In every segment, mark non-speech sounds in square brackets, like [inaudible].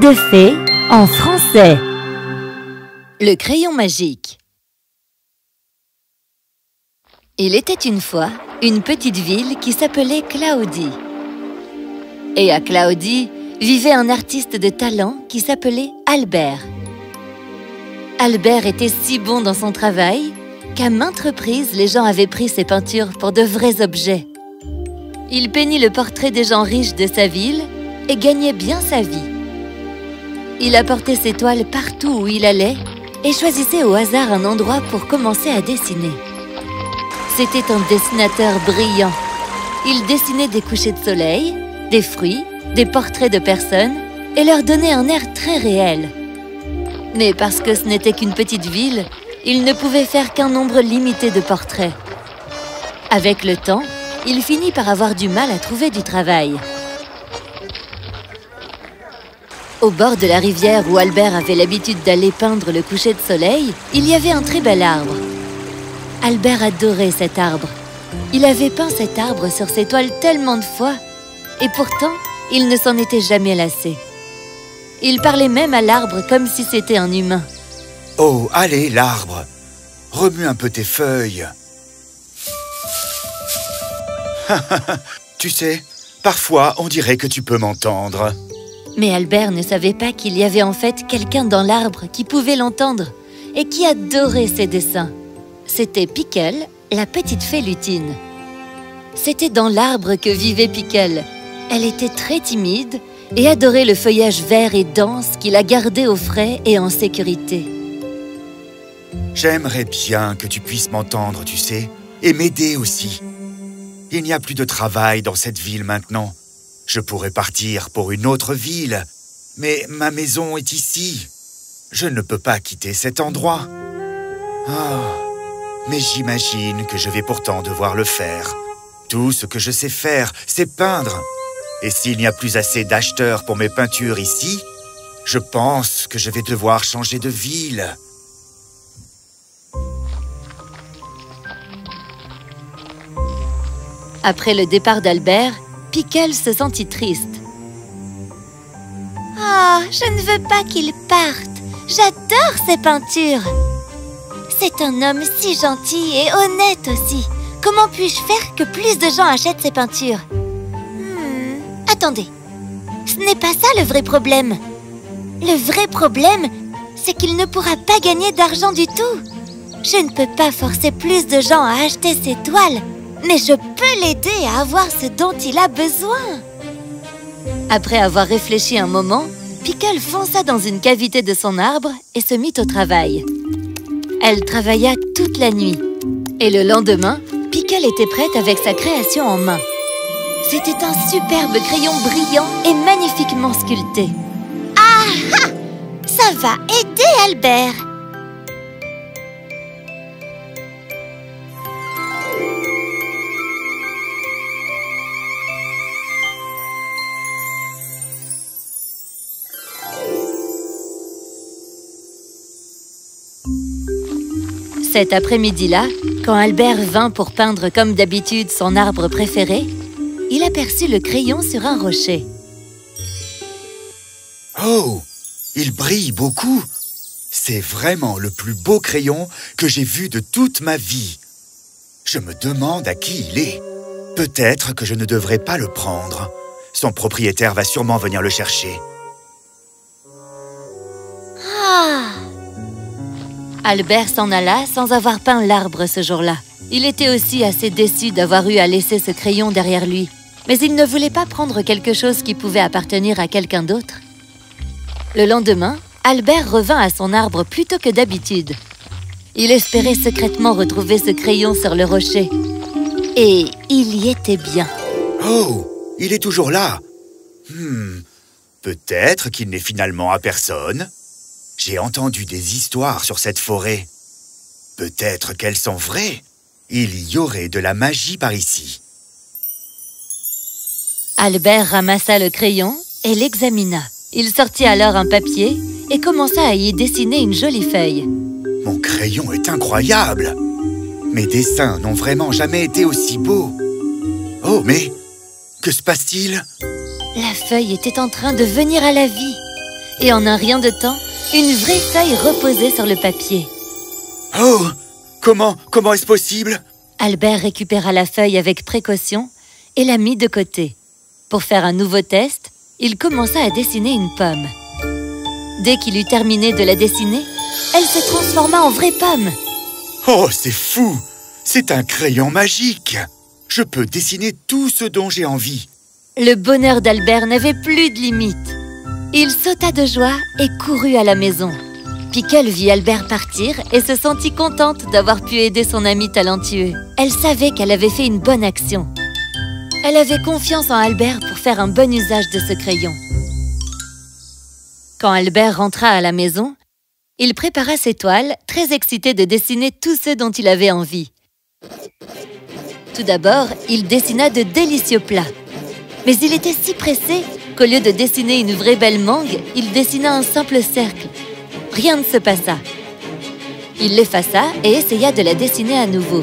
De fées en français. Le crayon magique. Il était une fois une petite ville qui s'appelait Claudie. Et à Claudie vivait un artiste de talent qui s'appelait Albert. Albert était si bon dans son travail qu'à maintes reprises, les gens avaient pris ses peintures pour de vrais objets. Il peignit le portrait des gens riches de sa ville et gagnait bien sa vie. Il apportait ses toiles partout où il allait et choisissait au hasard un endroit pour commencer à dessiner. C'était un dessinateur brillant. Il dessinait des couchers de soleil, des fruits, des portraits de personnes et leur donnait un air très réel. Mais parce que ce n'était qu'une petite ville, il ne pouvait faire qu'un nombre limité de portraits. Avec le temps, il finit par avoir du mal à trouver du travail. Au bord de la rivière où Albert avait l'habitude d'aller peindre le coucher de soleil, il y avait un très bel arbre. Albert adorait cet arbre. Il avait peint cet arbre sur ses toiles tellement de fois, et pourtant, il ne s'en était jamais lassé. Il parlait même à l'arbre comme si c'était un humain. Oh, allez, l'arbre Remue un peu tes feuilles. [laughs] tu sais, parfois on dirait que tu peux m'entendre. Mais Albert ne savait pas qu'il y avait en fait quelqu'un dans l'arbre qui pouvait l'entendre et qui adorait ses dessins. C'était Pickle, la petite fée lutine. C'était dans l'arbre que vivait Pickle. Elle était très timide et adorait le feuillage vert et dense qui la gardait au frais et en sécurité. J'aimerais bien que tu puisses m'entendre, tu sais, et m'aider aussi. Il n'y a plus de travail dans cette ville maintenant. Je pourrais partir pour une autre ville, mais ma maison est ici. Je ne peux pas quitter cet endroit. Oh, mais j'imagine que je vais pourtant devoir le faire. Tout ce que je sais faire, c'est peindre. Et s'il n'y a plus assez d'acheteurs pour mes peintures ici, je pense que je vais devoir changer de ville. Après le départ d'Albert, Pickle se sentit triste. « Oh, je ne veux pas qu'il parte. J'adore ses peintures. C'est un homme si gentil et honnête aussi. Comment puis-je faire que plus de gens achètent ses peintures? Hmm, Attendez, ce n'est pas ça le vrai problème. Le vrai problème, c'est qu'il ne pourra pas gagner d'argent du tout. Je ne peux pas forcer plus de gens à acheter ses toiles mais je peux l'aider à avoir ce dont il a besoin Après avoir réfléchi un moment, Pickle fonça dans une cavité de son arbre et se mit au travail. Elle travailla toute la nuit. Et le lendemain, Pickle était prête avec sa création en main. C'était un superbe crayon brillant et magnifiquement sculpté. Ah ah Ça va aider Albert Cet après-midi-là, quand Albert vint pour peindre comme d'habitude son arbre préféré, il aperçut le crayon sur un rocher. Oh Il brille beaucoup C'est vraiment le plus beau crayon que j'ai vu de toute ma vie. Je me demande à qui il est. Peut-être que je ne devrais pas le prendre. Son propriétaire va sûrement venir le chercher. Albert s'en alla sans avoir peint l'arbre ce jour-là. Il était aussi assez déçu d'avoir eu à laisser ce crayon derrière lui. Mais il ne voulait pas prendre quelque chose qui pouvait appartenir à quelqu'un d'autre. Le lendemain, Albert revint à son arbre plus tôt que d'habitude. Il espérait secrètement retrouver ce crayon sur le rocher. Et il y était bien. Oh, il est toujours là. Hmm, peut-être qu'il n'est finalement à personne. J'ai entendu des histoires sur cette forêt. Peut-être qu'elles sont vraies. Il y aurait de la magie par ici. Albert ramassa le crayon et l'examina. Il sortit alors un papier et commença à y dessiner une jolie feuille. Mon crayon est incroyable Mes dessins n'ont vraiment jamais été aussi beaux. Oh, mais que se passe-t-il? La feuille était en train de venir à la vie. et en un rien de temps, une vraie feuille reposait sur le papier. Oh Comment Comment est-ce possible? Albert récupéra la feuille avec précaution et la mit de côté. Pour faire un nouveau test, il commença à dessiner une pomme. Dès qu'il eut terminé de la dessiner, elle se transforma en vraie pomme. Oh, c'est fou C'est un crayon magique Je peux dessiner tout ce dont j'ai envie. Le bonheur d'Albert n'avait plus de limite. Il sauta de joie et courut à la maison. Pickle vit Albert partir et se sentit contente d'avoir pu aider son ami talentueux. Elle savait qu'elle avait fait une bonne action. Elle avait confiance en Albert pour faire un bon usage de ce crayon. Quand Albert rentra à la maison, il prépara ses toiles, très excité de dessiner tout ce dont il avait envie. Tout d'abord, il dessina de délicieux plats. Mais il était si pressé qu'au lieu de dessiner une vraie belle mangue, il dessina un simple cercle. Rien ne se passa. Il l'effaça et essaya de la dessiner à nouveau.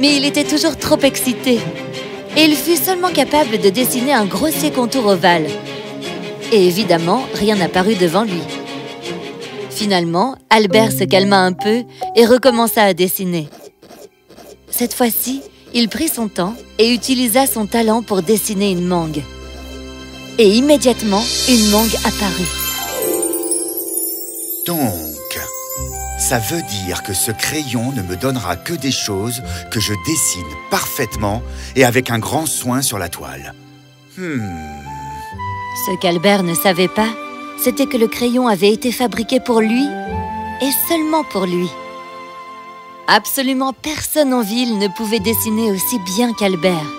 Mais il était toujours trop excité. Et il fut seulement capable de dessiner un grossier contour ovale. Et évidemment, rien n'apparut devant lui. Finalement, Albert se calma un peu et recommença à dessiner. Cette fois-ci, il prit son temps et utilisa son talent pour dessiner une mangue. Et immédiatement, une mangue apparut. Donc, ça veut dire que ce crayon ne me donnera que des choses que je dessine parfaitement et avec un grand soin sur la toile. Hmm. Ce qu'Albert ne savait pas, c'était que le crayon avait été fabriqué pour lui et seulement pour lui. Absolument personne en ville ne pouvait dessiner aussi bien qu'Albert.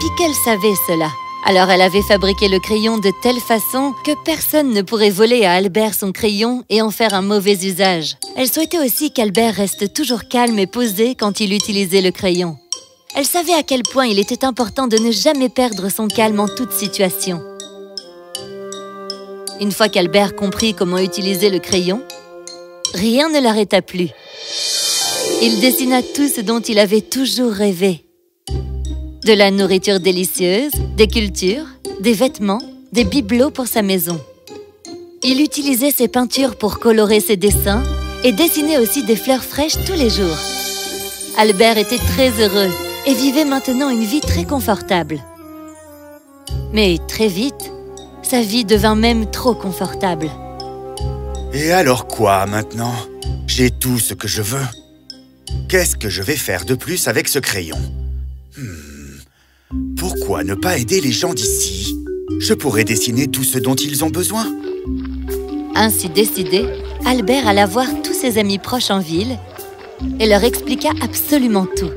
Pickle savait cela? Alors elle avait fabriqué le crayon de telle façon que personne ne pourrait voler à Albert son crayon et en faire un mauvais usage. Elle souhaitait aussi qu'Albert reste toujours calme et posé quand il utilisait le crayon. Elle savait à quel point il était important de ne jamais perdre son calme en toute situation. Une fois qu'Albert comprit comment utiliser le crayon, rien ne l'arrêta plus. Il dessina tout ce dont il avait toujours rêvé. De la nourriture délicieuse, des cultures, des vêtements, des bibelots pour sa maison. Il utilisait ses peintures pour colorer ses dessins et dessinait aussi des fleurs fraîches tous les jours. Albert était très heureux et vivait maintenant une vie très confortable. Mais très vite, sa vie devint même trop confortable. Et alors quoi maintenant? J'ai tout ce que je veux. Qu'est-ce que je vais faire de plus avec ce crayon? Hmm. Pourquoi ne pas aider les gens d'ici? Je pourrais dessiner tout ce dont ils ont besoin. Ainsi décidé, Albert alla voir tous ses amis proches en ville et leur expliqua absolument tout.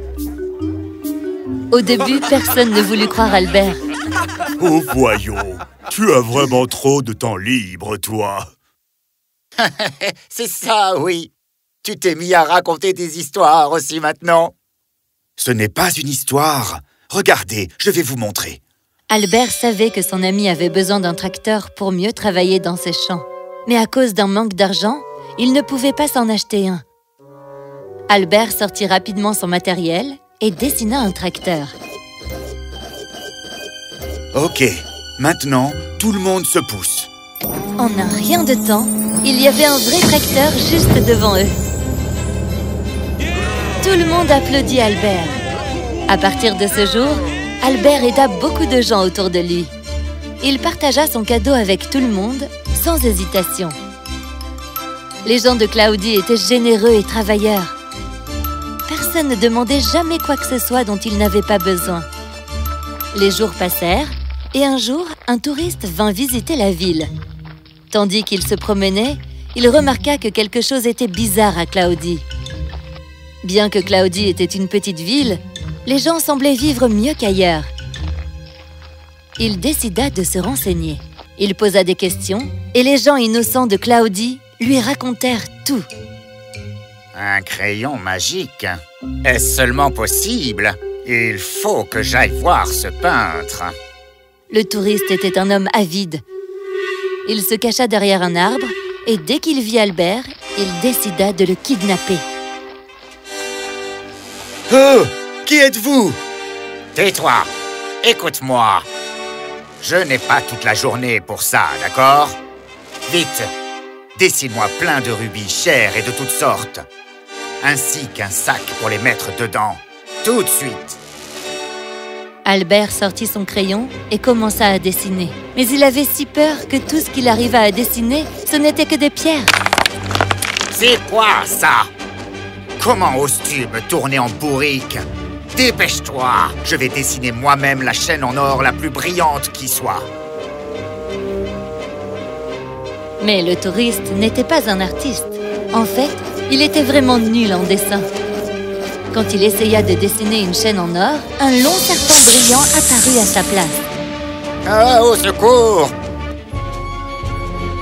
Au début, [laughs] personne ne voulut croire Albert. Oh voyons, tu as vraiment trop de temps libre, toi. [laughs] C'est ça, oui. Tu t'es mis à raconter des histoires aussi maintenant Ce n'est pas une histoire. Regardez, je vais vous montrer. Albert savait que son ami avait besoin d'un tracteur pour mieux travailler dans ses champs. Mais à cause d'un manque d'argent, il ne pouvait pas s'en acheter un. Albert sortit rapidement son matériel et dessina un tracteur. Ok, maintenant, tout le monde se pousse. En un rien de temps, il y avait un vrai tracteur juste devant eux. Tout le monde applaudit Albert. À partir de ce jour, Albert aida beaucoup de gens autour de lui. Il partagea son cadeau avec tout le monde, sans hésitation. Les gens de Claudie étaient généreux et travailleurs. Personne ne demandait jamais quoi que ce soit dont il n'avait pas besoin. Les jours passèrent, et un jour, un touriste vint visiter la ville. Tandis qu'il se promenait, il remarqua que quelque chose était bizarre à Claudie. Bien que Claudie était une petite ville, les gens semblaient vivre mieux qu'ailleurs. Il décida de se renseigner. Il posa des questions et les gens innocents de Claudie lui racontèrent tout. Un crayon magique Est-ce seulement possible? Il faut que j'aille voir ce peintre. Le touriste était un homme avide. Il se cacha derrière un arbre et dès qu'il vit Albert, il décida de le kidnapper. Oh Qui êtes-vous Tais-toi Écoute-moi Je n'ai pas toute la journée pour ça, d'accord Vite Dessine-moi plein de rubis chers et de toutes sortes. Ainsi qu'un sac pour les mettre dedans. Tout de suite Albert sortit son crayon et commença à dessiner. Mais il avait si peur que tout ce qu'il arriva à dessiner, ce n'était que des pierres. C'est quoi ça? Comment oses-tu me tourner en bourrique? Dépêche-toi Je vais dessiner moi-même la chaîne en or la plus brillante qui soit. Mais le touriste n'était pas un artiste. En fait, il était vraiment nul en dessin. Quand il essaya de dessiner une chaîne en or, un long serpent brillant apparut à sa place. Ah, au secours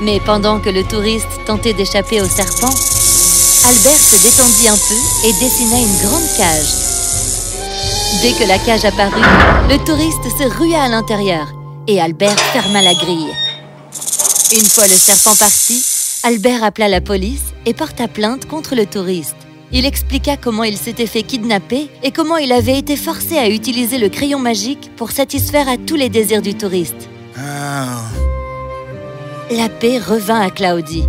Mais pendant que le touriste tentait d'échapper au serpent, Albert se détendit un peu et dessina une grande cage. Dès que la cage apparut, le touriste se rua à l'intérieur et Albert ferma la grille. Une fois le serpent parti, Albert appela la police et porta plainte contre le touriste. Il expliqua comment il s'était fait kidnapper et comment il avait été forcé à utiliser le crayon magique pour satisfaire à tous les désirs du touriste. Ah, La paix revint à Claudie.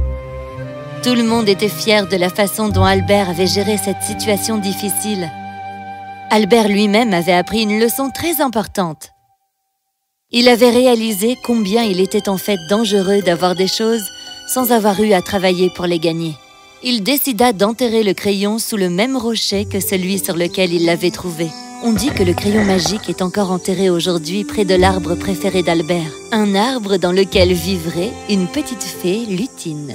Tout le monde était fier de la façon dont Albert avait géré cette situation difficile. Albert lui-même avait appris une leçon très importante. Il avait réalisé combien il était en fait dangereux d'avoir des choses sans avoir eu à travailler pour les gagner. Il décida d'enterrer le crayon sous le même rocher que celui sur lequel il l'avait trouvé. On dit que le crayon magique est encore enterré aujourd'hui près de l'arbre préféré d'Albert, un arbre dans lequel vivrait une petite fée lutine.